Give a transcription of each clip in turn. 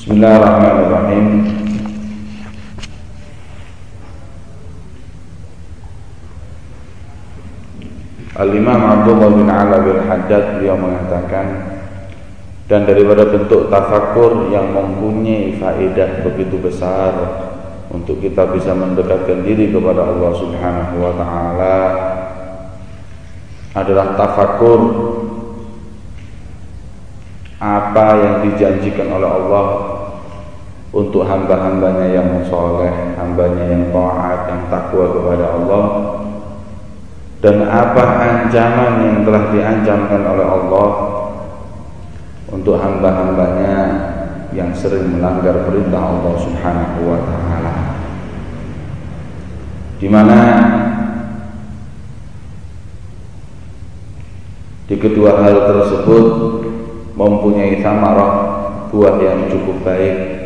Bismillahirrahmanirrahim. Al-Imam Abdullah bin Ala bin Haddad beliau mengatakan dan daripada bentuk tafakur yang mempunyai faedah begitu besar untuk kita bisa mendekatkan diri kepada Allah Subhanahu wa taala adalah tafakur apa yang dijanjikan oleh Allah untuk hamba-hambanya yang soleh, hambanya yang taat, yang takwa kepada Allah dan apa ancaman yang telah diancamkan oleh Allah untuk hamba-hambanya yang sering melanggar perintah Allah Subhanahu wa taala. Di mana di kedua hal tersebut mempunyai samarah buah yang cukup baik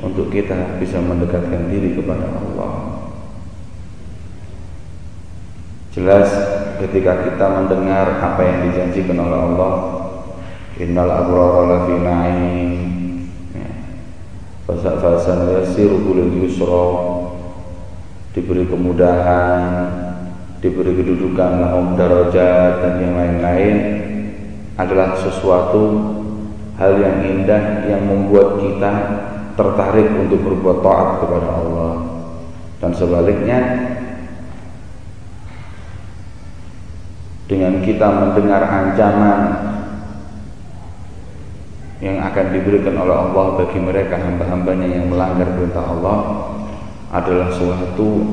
untuk kita bisa mendekatkan diri kepada Allah. Jelas ketika kita mendengar apa yang dijanjikan oleh Allah Innal abrara lafi na'im ya. Yasiru Diberi kemudahan Diberi kedudukan lahum darajat dan yang lain-lain Adalah sesuatu hal yang indah yang membuat kita tertarik untuk berbuat taat kepada Allah dan sebaliknya dengan kita mendengar ancaman yang akan diberikan oleh Allah bagi mereka hamba-hambanya yang melanggar perintah Allah adalah suatu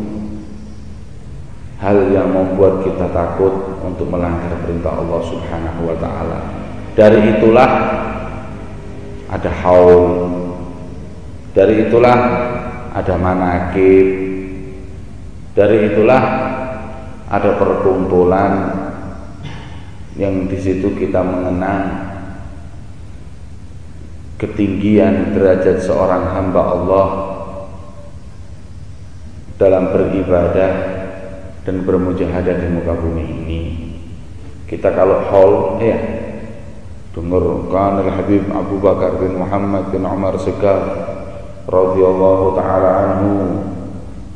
hal yang membuat kita takut untuk melanggar perintah Allah Subhanahu wa taala. Dari itulah ada haul. Dari itulah ada manakib. Dari itulah ada perkumpulan yang di situ kita mengenang ketinggian derajat seorang hamba Allah dalam beribadah dan bermujahadah di muka bumi ini. Kita kalau haul ya dengar kan Habib Abu Bakar bin Muhammad bin Umar Segar radhiyallahu taala anhu.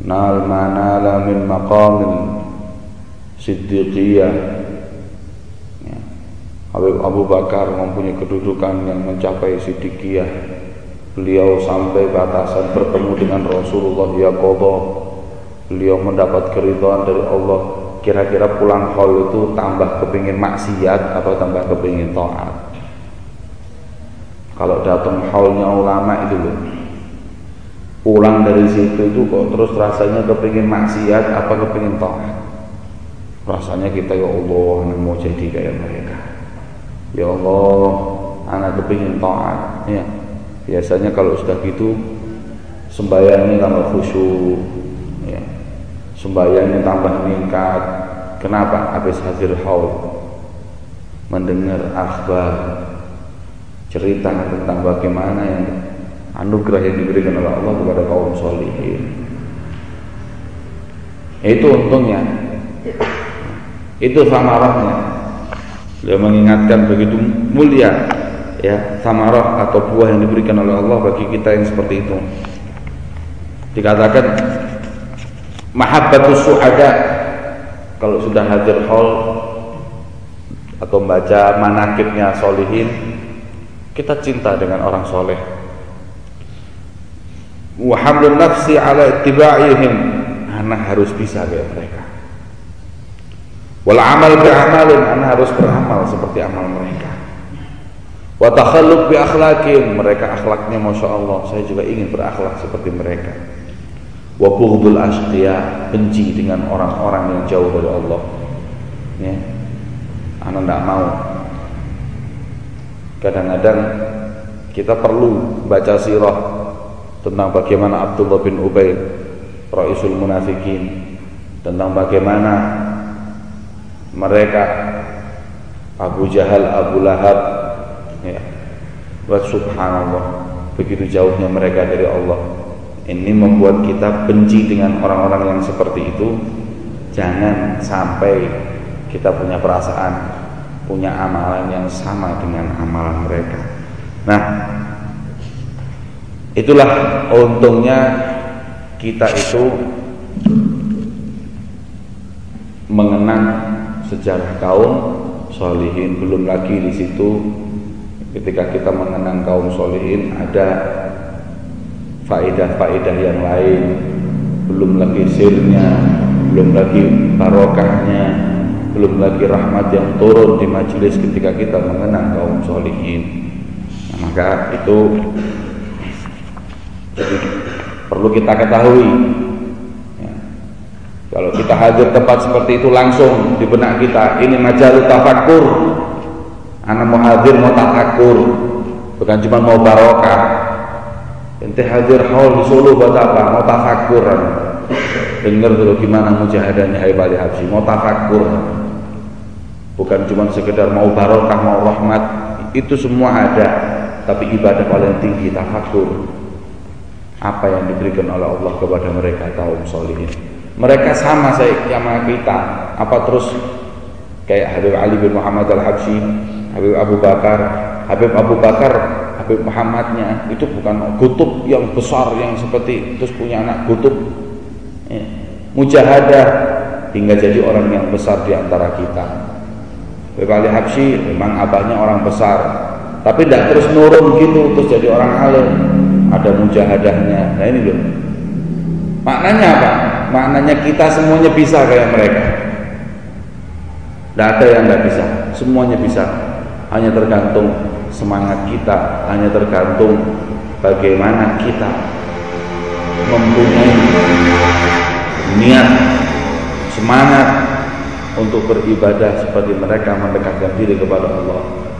Nal manala min maqamin siddiqiyah. Habib Abu Bakar mempunyai kedudukan yang mencapai sidikiyah Beliau sampai batasan bertemu dengan Rasulullah ya Qadha Beliau mendapat keridhaan dari Allah. Kira-kira pulang haul itu tambah kepingin maksiat atau tambah kepingin taat? Kalau datang haulnya ulama itu loh Pulang dari situ itu kok terus rasanya kepingin maksiat apa kepingin taat Rasanya kita ya Allah mau jadi kayak mereka Ya Allah, anak kepingin taat. Ya. Biasanya kalau sudah gitu sembahyangnya tambah khusyuk, ya. sembahyangnya tambah meningkat. Kenapa? Habis hadir haul mendengar akhbar cerita tentang bagaimana yang anugerah yang diberikan oleh Allah kepada kaum solihin. Itu untungnya. Itu samarahnya. Beliau mengingatkan begitu mulia ya samarah atau buah yang diberikan oleh Allah bagi kita yang seperti itu. Dikatakan mahabbatus suhada kalau sudah hadir hall atau baca manakibnya solihin kita cinta dengan orang soleh wa nafsi ala ittiba'ihim anak harus bisa kayak mereka Wal amal bi amalin, ana harus beramal seperti amal mereka. Wa takhalluq bi akhlaqin, mereka akhlaknya Masya Allah, saya juga ingin berakhlak seperti mereka. Wa bughdul benci dengan orang-orang yang jauh dari Allah. Ya. Ana tidak mau. Kadang-kadang kita perlu baca sirah tentang bagaimana Abdullah bin Ubay Raisul Munafikin tentang bagaimana mereka Abu Jahal, Abu Lahab ya. Wa subhanallah begitu jauhnya mereka dari Allah. Ini membuat kita benci dengan orang-orang yang seperti itu. Jangan sampai kita punya perasaan punya amalan yang sama dengan amalan mereka. Nah itulah untungnya kita itu mengenang sejarah kaum solihin. Belum lagi di situ ketika kita mengenang kaum solihin ada faedah-faedah yang lain. Belum lagi sirnya belum lagi barokahnya belum lagi rahmat yang turun di majelis ketika kita mengenang kaum solihin. Nah, maka itu perlu kita ketahui kalau kita hadir tempat seperti itu langsung di benak kita, ini majalah tafakur. Anak mau hadir mau tafakur, bukan cuma mau barokah. Ente hadir haul di Solo buat apa? Mau tafakur. Dengar dulu gimana mujahadahnya Habib Ali Habsyi, mau tafakur. Bukan cuma sekedar mau barokah, mau rahmat, itu semua ada. Tapi ibadah paling tinggi tafakur. Apa yang diberikan oleh Allah kepada mereka kaum solihin mereka sama saya sama kita. Apa terus? Kayak Habib Ali bin Muhammad Al-Habsyi Habib Abu Bakar Habib Abu Bakar Habib Muhammadnya. Itu bukan kutub yang besar yang seperti terus punya anak kutub. Ya. mujahadah hingga jadi orang yang besar di antara kita. Habib Ali Habsyi memang abahnya orang besar. Tapi tidak terus nurun gitu terus jadi orang alim ada mujahadahnya. Nah ini loh. Maknanya apa? Maknanya kita semuanya bisa kayak mereka. Tidak ada yang nggak bisa. Semuanya bisa. Hanya tergantung semangat kita. Hanya tergantung bagaimana kita mempunyai niat semangat untuk beribadah seperti mereka mendekatkan diri kepada Allah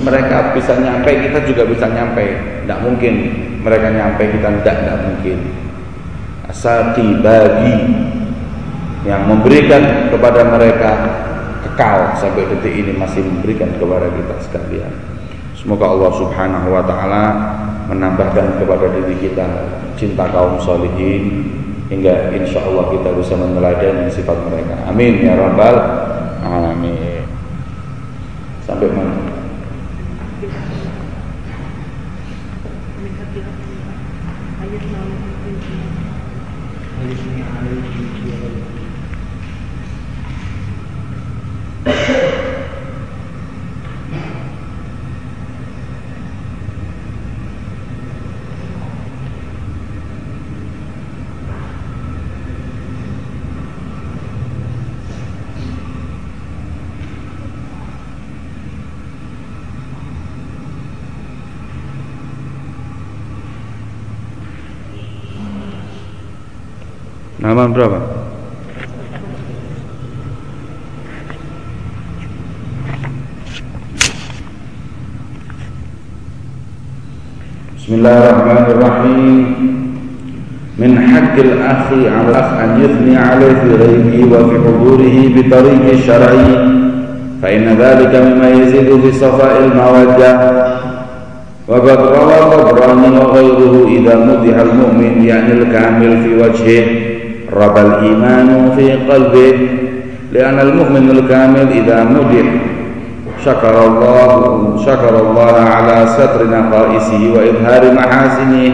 mereka bisa nyampe kita juga bisa nyampe tidak mungkin mereka nyampe kita tidak tidak mungkin sati bagi yang memberikan kepada mereka kekal sampai detik ini masih memberikan kepada kita sekalian. Semoga Allah Subhanahu wa taala menambahkan kepada diri kita cinta kaum solihin hingga insya Allah kita bisa meneladani sifat mereka. Amin ya rabbal alamin. Sampai mana? Nama berapa? Bismillahirrahmanirrahim. Min haqqil akhi ala akh an yuthni alayhi fi ghaibihi wa fi hudurihi bi tariqi syar'i fa inna dhalika mimma yazidu fi safa'il mawaddah wa qad rawa Tabrani wa ghayruhu idha mudiha al-mu'min yani رب الإيمان في قلبه لأن المؤمن الكامل إذا مدح شكر الله شكر الله على ستر نقائصه وإظهار محاسنه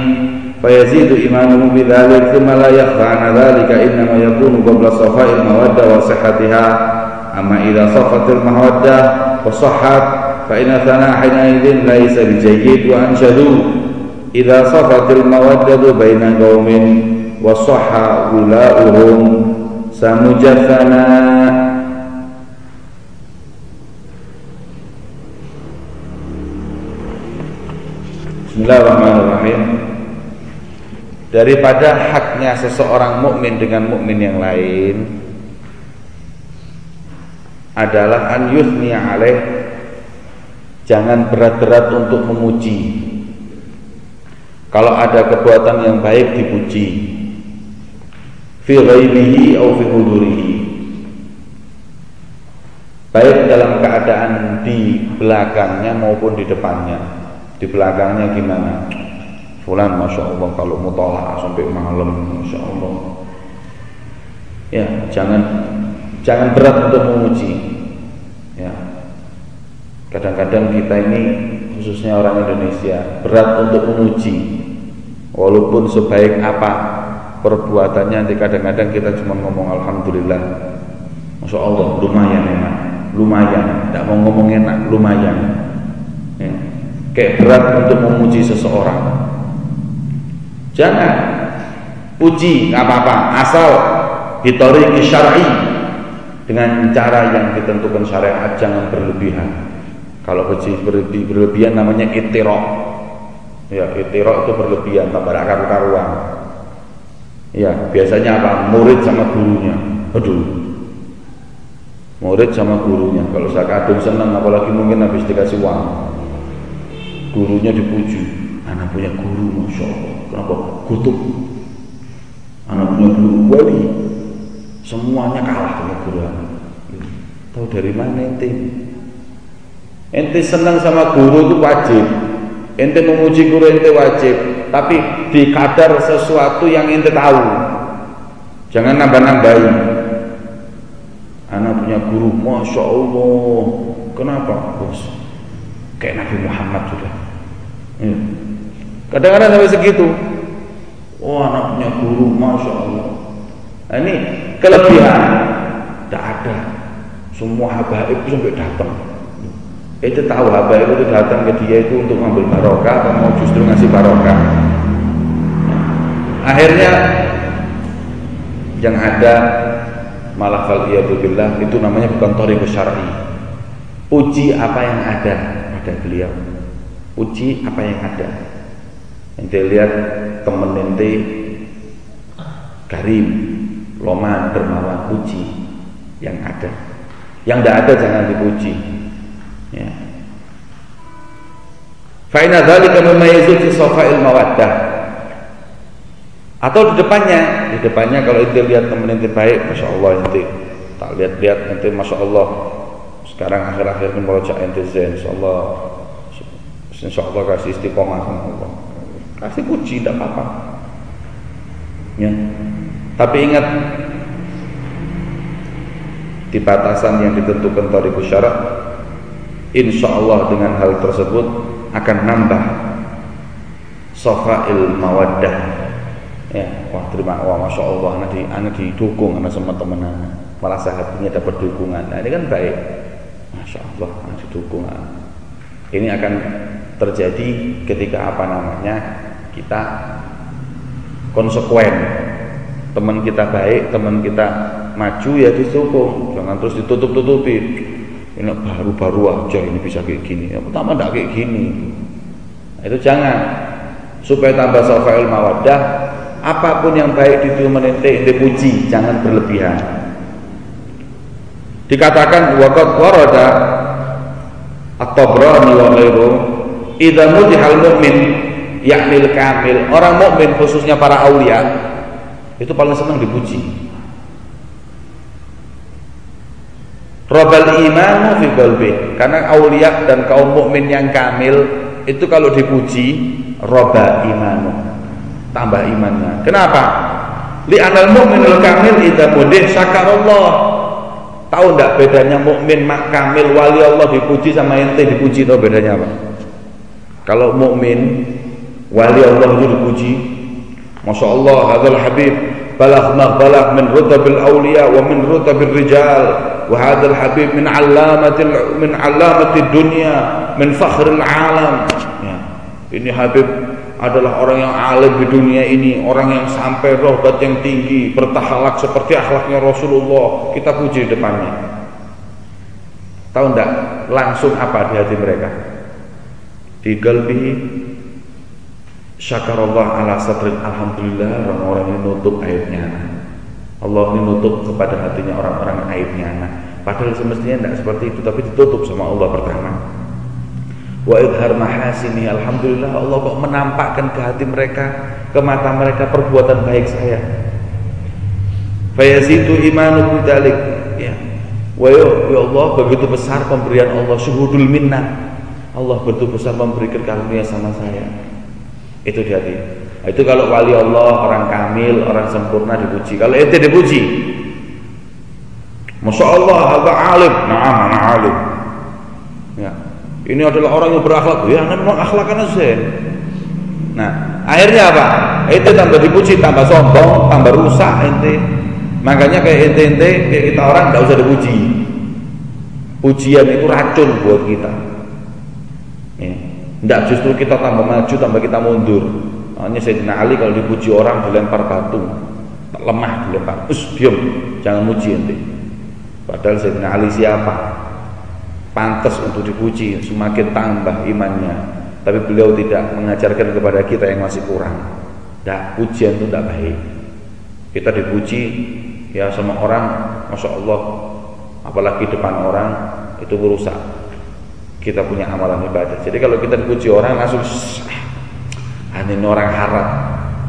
فيزيد إيمانه بذلك ثم لا يخفى أن ذلك إنما يكون قبل صفاء المودة وصحتها. أما إذا صفت المودة وصحت فإن الثناء حينئذ ليس بجيد وأنشدوا إذا صفت المودة بين قوم wasahha ulauhum samujathana Bismillahirrahmanirrahim. Daripada haknya seseorang mukmin dengan mukmin yang lain adalah an yuthni alaih jangan berat-berat untuk memuji. Kalau ada perbuatan yang baik dipuji fi ghaibihi au fi hudurihi. Baik dalam keadaan di belakangnya maupun di depannya. Di belakangnya gimana? Fulan masya Allah kalau mutolak sampai malam masya Allah. Ya jangan jangan berat untuk memuji ya. Kadang-kadang kita ini khususnya orang Indonesia berat untuk memuji walaupun sebaik apa perbuatannya nanti kadang-kadang kita cuma ngomong alhamdulillah. Masya Allah lumayan enak lumayan. Tidak mau ngomong enak lumayan. Ya. kayak berat untuk memuji seseorang. Jangan puji nggak apa-apa. Asal ditori syar'i. Dengan cara yang ditentukan syariat jangan berlebihan. Kalau puji berlebihan namanya itirok. Ya, itirok itu berlebihan, tambah karu-karuan. Ya, biasanya apa? Murid sama gurunya. Aduh. Murid sama gurunya. Kalau saya kadung senang, apalagi mungkin habis dikasih uang. Gurunya dipuji. Anak punya guru, masya Allah. Kenapa? Kutub. Anak punya guru wali. Semuanya kalah dengan guru. Tahu dari mana ente? Ente senang sama guru itu wajib ente memuji guru ente wajib tapi di kadar sesuatu yang ente tahu. Jangan nambah-nambahin anak punya guru Masya Allah. Kenapa bos? Kayak Nabi Muhammad sudah. Ya. kadang-kadang sampai segitu. Oh anak punya guru Masya Allah. Nah, ini kelebihan. Tidak ada. Semua habaib sampai datang itu tahu apa itu datang ke dia itu untuk mengambil barokah atau mau justru ngasih barokah? Akhirnya yang ada malah billah itu namanya bukan thariqus syar'i. Uji apa yang ada pada beliau. Uji apa yang ada. Ente lihat temen ente karim loman dermawan uji yang ada. Yang tidak ada jangan dipuji Ya. Fa'ina dzalika mumayyizu fi safa'il mawaddah. Atau di depannya, di depannya kalau itu lihat teman itu baik, masya Allah nanti tak lihat-lihat nanti masya Allah sekarang akhir-akhir ini merojak ente zen, insya Allah insya Allah kasih istiqomah sama Allah, kasih puji tidak apa-apa. Ya. Tapi ingat di batasan yang ditentukan tarikus syarat insya Allah dengan hal tersebut akan nambah sofail mawaddah. Ya wah terima wah masya Allah anak, di, anak didukung anak sama teman malah sahabatnya dapat dukungan. Nah ini kan baik. Masya Allah anak didukung. Ini akan terjadi ketika apa namanya kita konsekuen. Teman kita baik teman kita maju ya didukung. Jangan terus ditutup-tutupi ini baru-baru aja ini bisa kayak gini. Yang pertama tidak kayak gini. Nah, itu jangan. Supaya tambah sofail mawadah apa pun yang baik itu menente dipuji jangan berlebihan. Dikatakan waqad warada at-tabrani wa ghairu idza mudihal mu'min yaknil kamil orang mukmin khususnya para aulia itu paling senang dipuji Robal imanu fi qalbi. Karena aulia dan kaum mukmin yang kamil itu kalau dipuji roba imanu. Tambah imannya. Kenapa? Li anal mu'minul kamil idza mudih syakarallah. Tahu enggak bedanya mukmin mak kamil wali Allah dipuji sama ente dipuji tahu bedanya apa? Kalau mukmin wali Allah itu dipuji, Masya Allah, hadal Habib balagh ma balagh min rutabil awliya wa min rutabil rijal وهذا الحبيب من علامة من علامة الدنيا من فخر العالم ya. ini Habib adalah orang yang alim di dunia ini orang yang sampai rohbat yang tinggi bertahalak seperti akhlaknya Rasulullah kita puji depannya tahu enggak langsung apa di hati mereka di galbi syakarallah ala satrin alhamdulillah orang-orang ini nutup aibnya Allah ini nutup kepada hatinya orang-orang aibnya anak. Padahal semestinya tidak seperti itu, tapi ditutup sama Allah pertama. Wa idhar mahasini alhamdulillah Allah kok menampakkan ke hati mereka, ke mata mereka perbuatan baik saya. Fayazitu imanu bidalik. Ya. Wa ya, ya Allah begitu besar pemberian Allah syuhudul minnah. Allah begitu besar memberikan karunia sama saya. Itu di hati. Itu kalau wali Allah, orang kamil, orang sempurna dipuji. Kalau ente dipuji, Masya Allah, ada alim. Nah, mana alim? Ya. Ini adalah orang yang berakhlak. Ya, memang akhlaknya zen. Nah, akhirnya apa ente tambah dipuji tambah sombong tambah rusak ente makanya kayak ente ente kayak kita orang tidak usah dipuji pujian itu racun buat kita. Tidak justru kita tambah maju tambah kita mundur. Hanya Sayyidina Ali kalau dipuji orang dilempar batu. Lemah dilempar. Us diam. Jangan muji ente padahal Sayyidina Ali siapa? Pantas untuk dipuji semakin tambah imannya. Tapi beliau tidak mengajarkan kepada kita yang masih kurang. Tidak pujian itu tidak baik. Kita dipuji ya sama orang Masya Allah. Apalagi depan orang itu merusak kita punya amalan ibadah jadi kalau kita dipuji orang langsung ini orang harap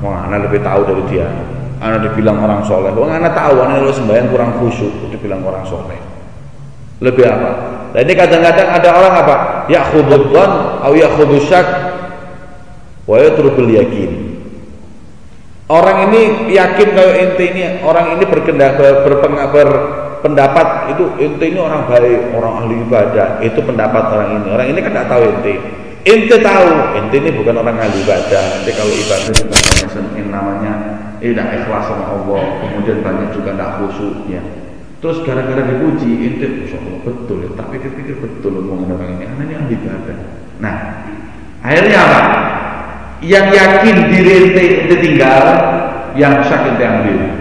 Wah, anak lebih tahu dari dia. Anak dibilang orang soleh. Wah, anak tahu, anak lu sembahyang kurang khusyuk, dibilang orang soleh. Lebih apa? Nah ini kadang-kadang ada orang apa? Ya khududhan atau ya khudusyak wa yatrukul yakin. Orang ini yakin kalau ente ini orang ini berkendak berpendapat itu ente ini orang baik, orang ahli ibadah. Itu pendapat orang ini. Orang ini kan tidak tahu ente. Ente tahu, ente ini bukan orang ahli ibadah. Ente kalau ibadah juga namanya namanya tidak ikhlas sama Allah. Kemudian banyak juga tidak khusyuk ya. Terus gara-gara dipuji, ente Masya Allah betul ya, pikir-pikir betul omongan orang ini, anaknya ahli ibadah. Nah, akhirnya apa? Yang yakin diri ente, ente tinggal, yang rusak ente ambil.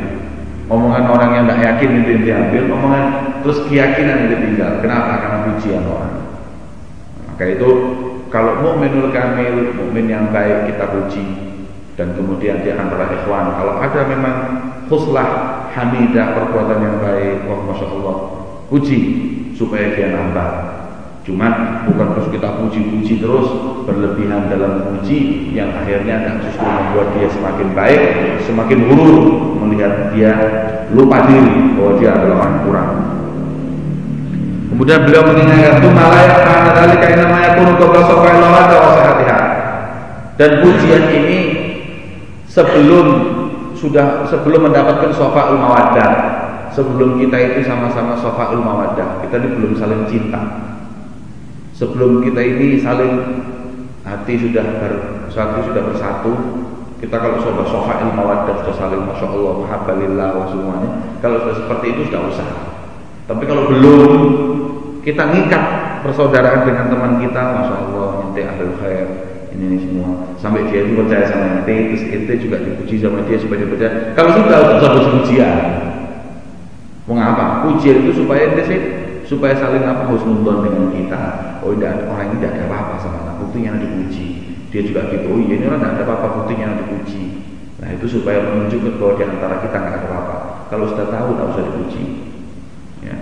Omongan orang yang tidak yakin ente ente ambil, omongan terus keyakinan ente tinggal. Kenapa? Karena pujian orang. Maka itu kalau mukminul kamil, mukmin yang baik kita puji dan kemudian dia antara ikhwan. Kalau ada memang khuslah hamidah perbuatan yang baik wah masya Allah puji supaya dia nambah Cuman bukan terus kita puji-puji terus berlebihan dalam puji yang akhirnya akan justru membuat dia semakin baik, semakin buruk melihat dia lupa diri bahwa dia adalah orang kurang. Kemudian beliau mengingatkan itu malah karena dari kain namanya kuno kebal sokai dan pujian ini sebelum sudah sebelum mendapatkan sofa mawaddah sebelum kita itu sama-sama sofa mawaddah kita ini belum saling cinta sebelum kita ini saling hati sudah bersatu sudah bersatu kita kalau sudah sofa mawaddah sudah saling masya Allah mahabbalillah wa semuanya kalau sudah seperti itu sudah usah. Tapi kalau belum kita ngikat persaudaraan dengan teman kita masya Allah nanti ahlul khair ini, ini semua. Sampai dia itu percaya sama ente terus ente juga dipuji sama dia supaya dia percaya. Kalau sudah tidak usah puji-pujian mengapa pujian itu supaya ente sih supaya saling apa harus nonton dengan kita. Oh tidak orang ini tidak ada apa-apa sama kita buktinya dipuji dia juga gitu oh iya ini orang tidak ada apa-apa buktinya dipuji nah itu supaya menunjukkan bahwa di antara kita nggak ada apa-apa kalau sudah tahu tidak usah dipuji ya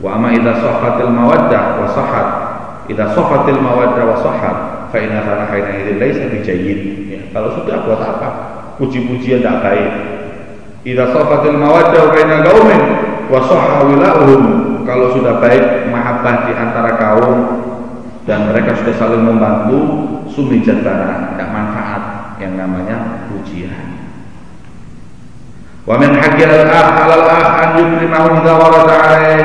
wa amma idza sahhatil mawaddah wa sahhat Idza safatil mawaddah wa sahhat fa inna kana haina idzin laisa bijayyid. Ya, kalau sudah buat apa? Puji-pujian tidak baik. Idza safatil mawaddah baina qaumin wa sahha wila'uhum. Kalau sudah baik mahabbah di antara kaum dan mereka sudah saling membantu sumi jantara tidak manfaat yang namanya pujian. Wa min haqqil al-akh 'ala al-akh an yukrimahu idza warada 'alaih.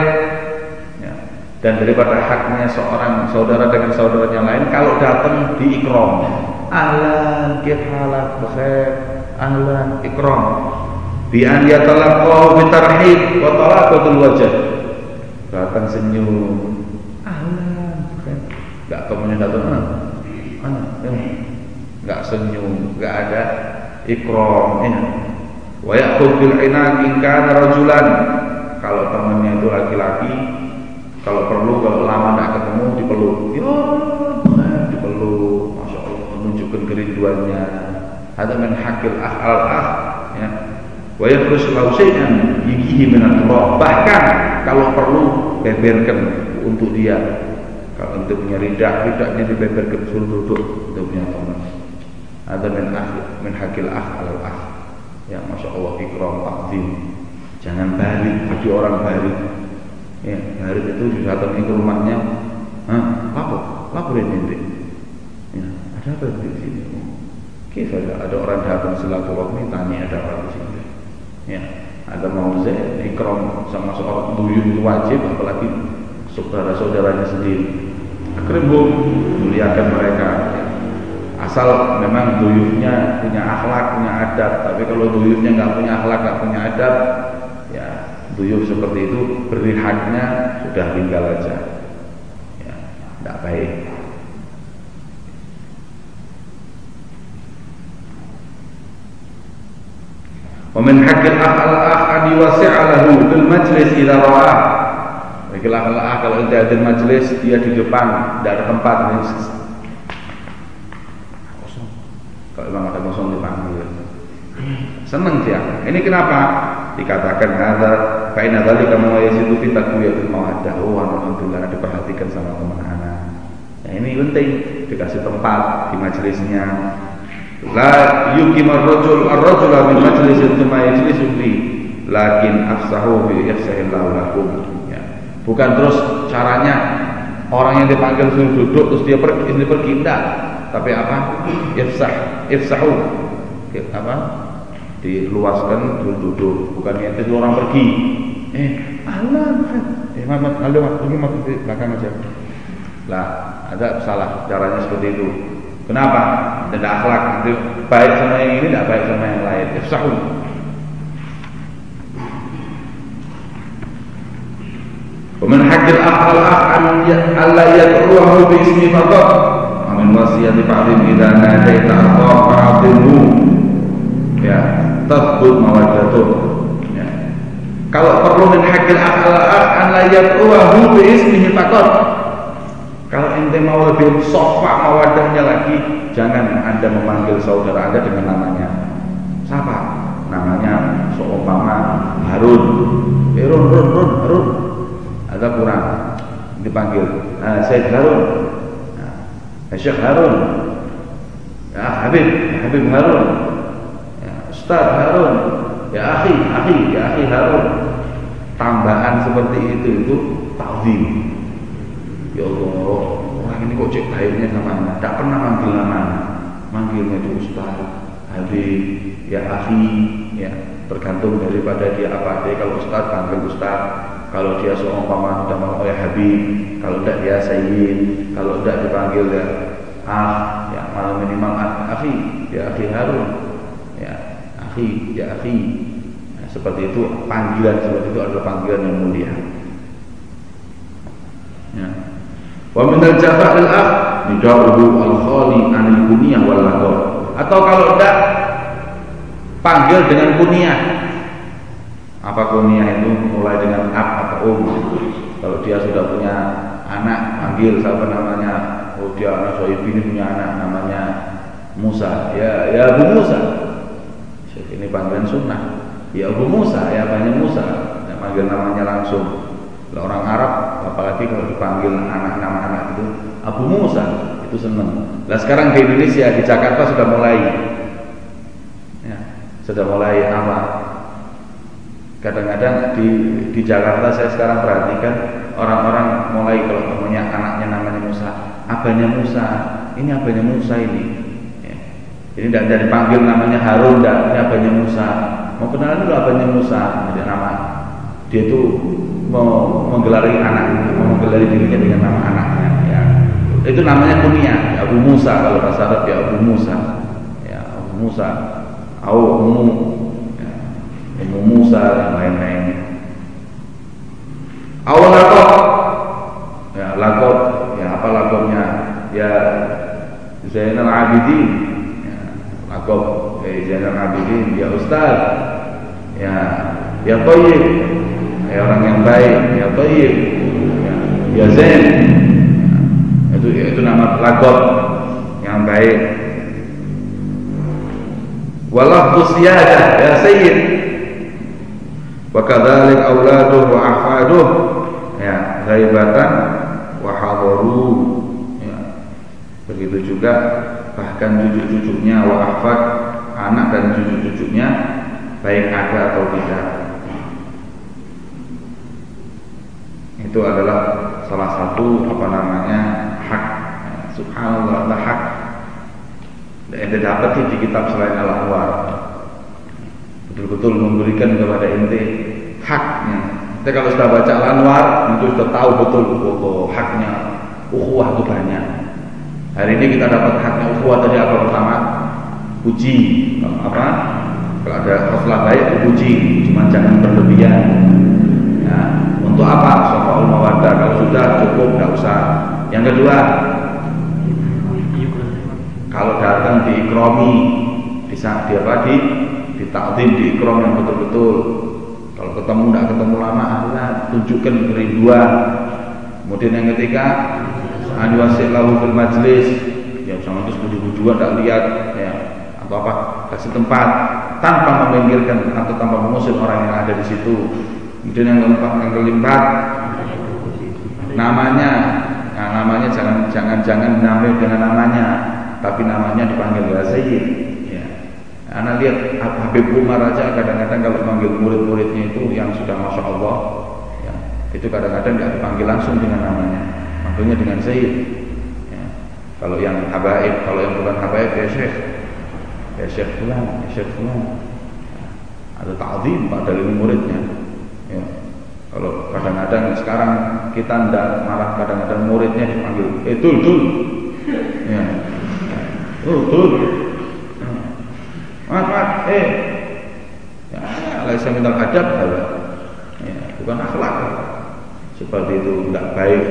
Dan daripada haknya seorang saudara dengan saudaranya lain kalau datang di ikram ahlan kifalak bkhair ahlan ikram bi an yatalaqahu bi tarhib wa talaqatul wajh datang senyum enggak kemudian datang ah, mana enggak senyum enggak ada ikram ya wa ya'khudh bil inaq in kana rajulan kalau temannya itu laki-laki kalau perlu kalau lama tidak ketemu dipeluk. Ya, dipeluk. Masya Allah menunjukkan kerinduannya. Ada men hakil ah al ah ya. Wa terus lahu syai'an yigihi min Bahkan kalau perlu beberkan untuk dia. Kalau untuk punya ridak, ridaknya dibeberkan suruh duduk untuk punya teman. Ada men ah men hakil ah al ah. Ya Masya Allah ikram takdim. Jangan balik bagi orang balik. Ya hari itu datang ke rumahnya. Hah, lapor lapor ini ya ada apa di sini? Kif ada, orang datang silaturahmi tanya ada orang di sini. Ya ada mau saya ikram sama seorang buyut itu wajib apalagi saudara-saudaranya sendiri akrim muliakan mereka ya. asal memang duyufnya punya akhlak punya adab tapi kalau duyufnya nggak punya akhlak nggak punya adab ya duyuf seperti itu beri haknya sudah tinggal aja ya tidak baik ومن حق الأخ الأخ أن يوسع له في المجلس إذا رآه Laki-laki kalau dia ada majelis dia di depan tidak ada tempat kalau memang ada kosong dipanggil senang dia. Ini kenapa? Dikatakan ada kain tadi kamu ayat itu kita kuyatul mawadah. Oh alhamdulillah diperhatikan sama teman anak. Ya, ini penting. Dikasih tempat di majelisnya. La yukimar rajul ar-rajul min majlisin thumma yajlisu fi lakin afsahu bi ihsahillahu lakum. Bukan terus caranya orang yang dipanggil suruh duduk terus dia pergi ini pergi enggak. Tapi apa? Ifsah ifsahu. Apa? Diluaskan duduk duduk. Bukan itu orang pergi. Eh Allah eh Muhammad Allah pergi masuk di belakang aja. Lah ada salah caranya seperti itu. Kenapa? Tidak akhlak. Itu baik sama yang ini, tidak baik sama yang lain. Ifsahun. ومن حق الأخ الأخ أن ألا يدعوه باسم فقط ومن وصية بعضهم إذا ناديت أخاك فعظمه ya tasbut mawaddatuh ya. kalau perlu min hakil akal an la yad'uhu bi ismihi faqat kalau ente mau lebih sofa mawadahnya lagi, jangan anda memanggil saudara anda dengan namanya. Siapa? Namanya seumpama Harun. Eh, Run, Run, Run, Harun. Agak kurang dipanggil. Nah, Said Harun. Nah, Syekh Harun. Ya Habib, Habib Harun. Ya, Ustaz Harun. Ya akhi, akhi, ya akhi Harun. Tambahan seperti itu itu ta'zim Ya Allah, orang ini kok cek baiknya sama tidak pernah manggil nama Manggilnya itu Ustaz, Habib, ya Akhi, ya tergantung daripada dia apa dia kalau Ustaz panggil Ustaz kalau dia seumpama sudah mau oleh Habib kalau tidak dia Sayyid kalau tidak dipanggil ya Ah ya malah minimal Akhi ya Akhi Harun ya Akhi ya Akhi. Ya, seperti itu panggilan seperti itu adalah panggilan yang mulia. Ya. Wa min al-jafa'il akh nidaruhu al-khali anil kunyah wal laqab. Atau kalau tidak panggil dengan kunyah. Apa kunyah itu? Mulai dengan ab um. Kalau dia sudah punya anak panggil siapa namanya? Oh dia anak sohib ini punya anak namanya Musa. Ya ya Abu Musa. Ini panggilan sunnah. Ya Abu Musa, ya banyak Musa. Ya, panggil namanya langsung. Kalau orang Arab apalagi kalau dipanggil anak nama anak itu Abu Musa itu senang. Nah sekarang di Indonesia di Jakarta sudah mulai ya, sudah mulai apa? Kadang-kadang di di Jakarta saya sekarang perhatikan orang-orang mulai kalau temunya anaknya namanya Musa, abahnya Musa, ini abahnya Musa ini. Ya. Ini tidak dipanggil namanya Harun, tidak, ini abahnya Musa. Mau kenalan dulu abahnya Musa, jadi nama dia itu mau menggelari anaknya, mau menggelari dirinya dengan nama anaknya. Ya. Itu namanya kunyah, ya, Abu Musa kalau bahasa Arab ya Abu Musa, ya Abu Musa, ya, Ummu Musa dan lain-lain. Awal lakop, ya lakop, ya apa lakopnya? Ya Zainal Abidin, ya, lakop, ya Zainal Abidin, ya Ustaz, ya ya Toyib, ya orang yang baik. Ya tayyib. Ya, ya zen ya, itu itu nama lagot yang baik. Walau siyadah ya sayyid wa kadzalik wa ahfaduh ya ghaibatan wa hadaru. Ya. Begitu juga bahkan cucu-cucunya wa ahfad anak dan cucu-cucunya baik ada atau tidak. Itu adalah salah satu apa namanya hak. Subhanallah hak. Ente dapat di kitab selain al anwar betul-betul memberikan kepada ente haknya. Ente kalau sudah baca al anwar itu sudah tahu betul oh, haknya. Ukhuwah itu banyak. Hari ini kita dapat haknya ukhuwah tadi apa pertama? Puji. Apa? Kalau ada khoslah baik puji cuma jangan berlebihan. Ya untuk apa? Sofa mawaddah. Kalau sudah cukup nggak usah. Yang kedua kalau datang di ikromi bisa di apa di di takdim di ikrom yang betul-betul. Kalau ketemu tidak ketemu lama Allah tunjukkan kerinduan. Kemudian yang ketiga anwasik lahu fil majlis. Ya jangan terus buju-bujuan tidak lihat ya atau apa kasih tempat tanpa meminggirkan atau tanpa mengusir orang yang ada di situ. Kemudian yang keempat yang keempat namanya nah, namanya jangan jangan jangan dinamai dengan namanya tapi namanya dipanggil ya Sayyid Anak lihat Habib Umar aja kadang-kadang kalau manggil murid-muridnya itu yang sudah masya Allah, ya, itu kadang-kadang tidak dipanggil langsung dengan namanya, manggilnya dengan Zaid. Ya. Kalau yang habaib, kalau yang bukan habaib ya Syekh, ya Syekh Fulan, ya Syekh Fulan. Ada ta'zim pada ilmu muridnya. Ya. Kalau kadang-kadang sekarang kita tidak malah kadang-kadang muridnya dipanggil, eh dul dul, ya, dul dul. Mas, mas, eh. Ya, alaisa minal adab Ya, bukan akhlak. Seperti itu tidak baik.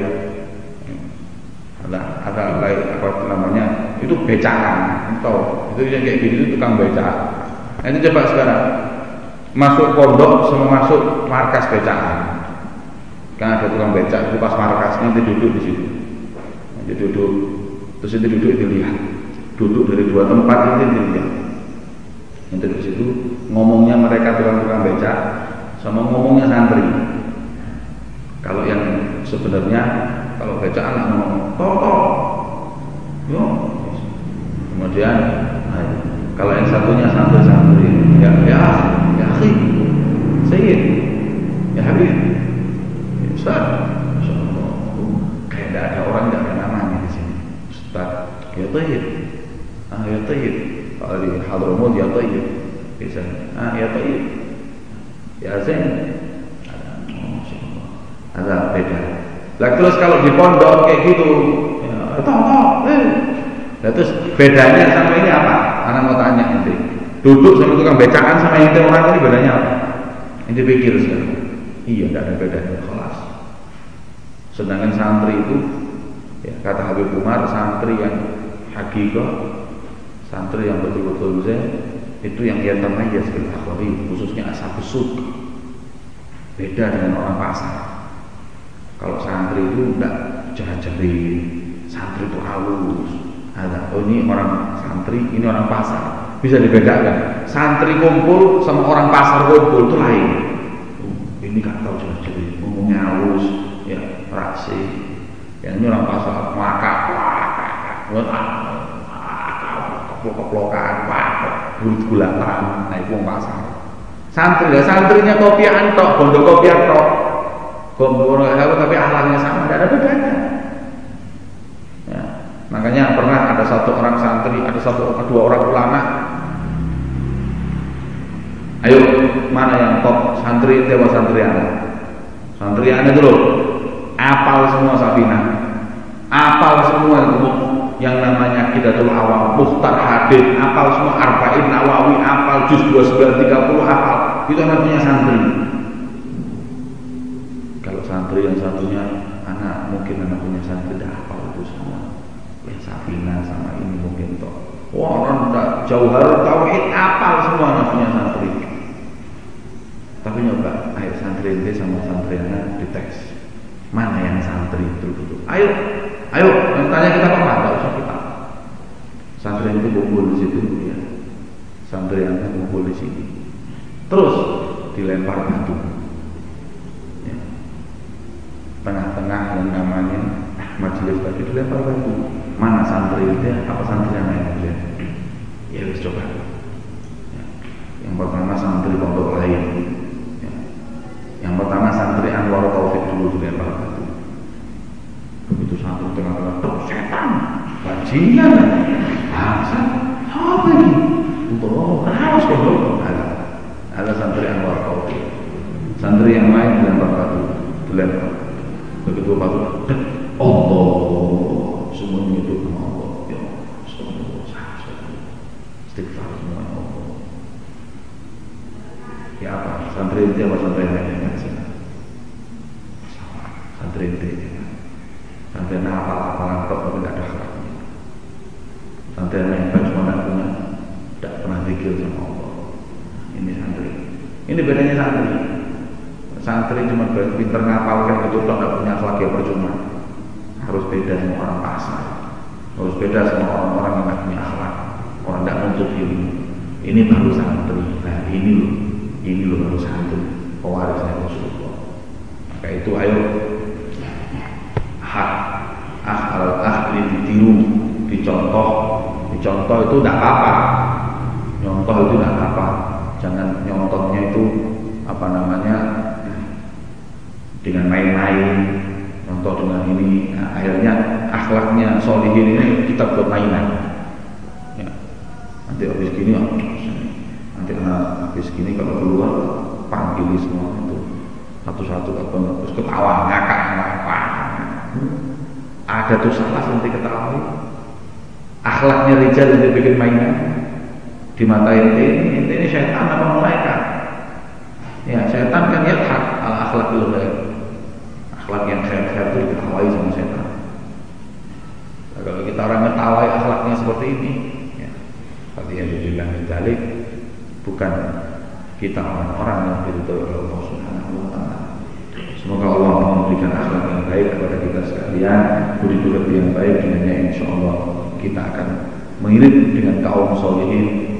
Ada ada lain apa namanya? Itu becaan. Tahu? Itu yang kayak gini itu tukang becaan. Nah, ini coba sekarang masuk pondok sama masuk markas becaan. Kan ada tukang becak itu pas markas nanti duduk di situ. Nanti duduk terus itu duduk itu lihat. Duduk dari dua tempat itu dilihat itu di situ ngomongnya mereka tukang-tukang beca sama ngomongnya santri. Kalau yang sebenarnya kalau beca anak ngomong toto, yo. Kemudian nah, kalau yang satunya santri-santri, ya ya ya akhi, Sayyid, ya Habib, ya Ustaz, kayak tidak ada orang tidak ada namanya di sini. Ustaz, ya Tayyib, ah ya Tayyib, di Hadramut ya Tayyib. Bisa ah ya Tayyib. Ya Zain. Ada beda. Lah terus kalau di pondok kayak gitu ya, toh eh. Nah, terus bedanya sama ini apa? Anak mau tanya nanti duduk sama tukang becaan sama yang orang ini bedanya apa? Ini pikir sekarang iya tidak ada bedanya kelas. Sedangkan santri itu ya, kata Habib Umar santri yang hakikoh santri yang betul-betul zen itu yang ia ya bil akhwari khususnya asal besuk beda dengan orang pasar. Kalau santri itu enggak jahat-jari santri itu halus ada oh ini orang santri ini orang pasar. Bisa dibedakan. Santri kumpul sama orang pasar kumpul itu lain. Oh, ini kan tahu jahat-jari ngomongnya halus ya rasi yang ini orang pasar maka keplok-keplokan, bulut gulatan, nah itu pasar. Santri ya santrinya kopian tok, bondo kopian tok. Bondo tapi ahlaknya sama, tidak ada bedanya. Ya. Makanya pernah ada satu orang santri, ada satu dua orang ulama. Ayo, mana yang top santri dewa santriana? Santriana dulu, apal semua Sabina, apal semua yang namanya Kidatul Awam, Muhtar Hadid, apal semua Arba'in Nawawi, apal Juz 29 30 apal. Itu namanya santri. Kalau santri yang satunya anak mungkin anak punya santri dah apal itu semua. Yang Safina sama ini mungkin toh. Wah, orang tak jauhar tauhid apal semua anak punya santri. Tapi nyoba, ayo santri ini sama santri anak dites. Mana yang santri dulu? Ayo Ayo, tanya kita apa? Tidak usah kita. Santri itu kumpul di situ, ya. Santri yang kumpul di sini. Terus dilempar batu. Ya. Tengah-tengah yang namanya majelis tadi dilempar batu. Mana santri itu? Apa santri yang lain? Ya, harus coba. Ya. Yang pertama santri pondok lain. Ya. Yang pertama santri Anwar Taufik dulu dilempar batu begitu satu tengah-tengah setan bajingan Hasan. Apa ini? Allah harus Allah ada. Ada santri yang luar kau santri yang lain dilempar batu. Dilempar begitu batu. Allah. Semuanya itu sama Allah. Ya istighfar semua ya Allah. Ya apa? Santri itu apa santri yang lainnya zikir sama Allah ini santri ini bedanya santri santri cuma pinter ngapalkan itu tidak punya akhlak ya percuma harus beda sama orang pasar harus beda sama orang-orang yang tidak punya akhlak orang tidak nuntut ilmu ini baru santri nah ini loh ini loh baru santri pewarisnya Rasulullah maka itu ayo hak ah ahli ditiru dicontoh dicontoh itu tidak apa-apa nyontoh itu tidak apa-apa. Jangan nyontohnya itu apa namanya dengan main-main contoh dengan ini. Nah, akhirnya akhlaknya solihin ini kita buat mainan. Ya. nanti habis gini oh, nanti karena habis gini kalau keluar panggil semua itu. Satu-satu apa terus ketawa ngakak apa ada tuh salah nanti ketawa. Akhlaknya rijal yang dibikin mainan di mata ini ini, ini syaitan apa malaikat? Ya syaitan kan ya hak al akhlakul ghair akhlak yang khair-khair itu diketahui sama setan nah, kalau kita orang ngetawai akhlaknya seperti ini ya bilang dalik bukan kita orang-orang yang diridhoi oleh Allah Subhanahu wa taala. Semoga Allah memberikan akhlak yang baik kepada kita sekalian, budi pekerti yang baik dengannya insya Allah kita akan mengirim dengan kaum solihin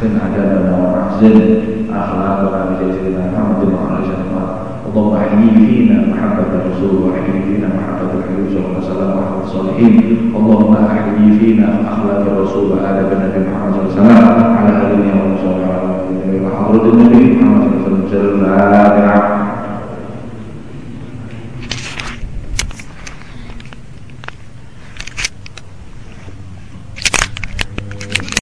أحسن أدبنا وأحسن أخلاقنا بسيدنا محمد وعلى آله اللهم أحيي فينا محبة الرسول وأحيي فينا محبة الحبيب صلى الله عليه وسلم وحب الصالحين. اللهم أحيي فينا أخلاق الرسول وادب النبي محمد صلى الله عليه وسلم على اله وصحبه وعلى حضرة النبي محمد صلى الله عليه وسلم